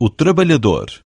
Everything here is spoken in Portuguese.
o trabalhador.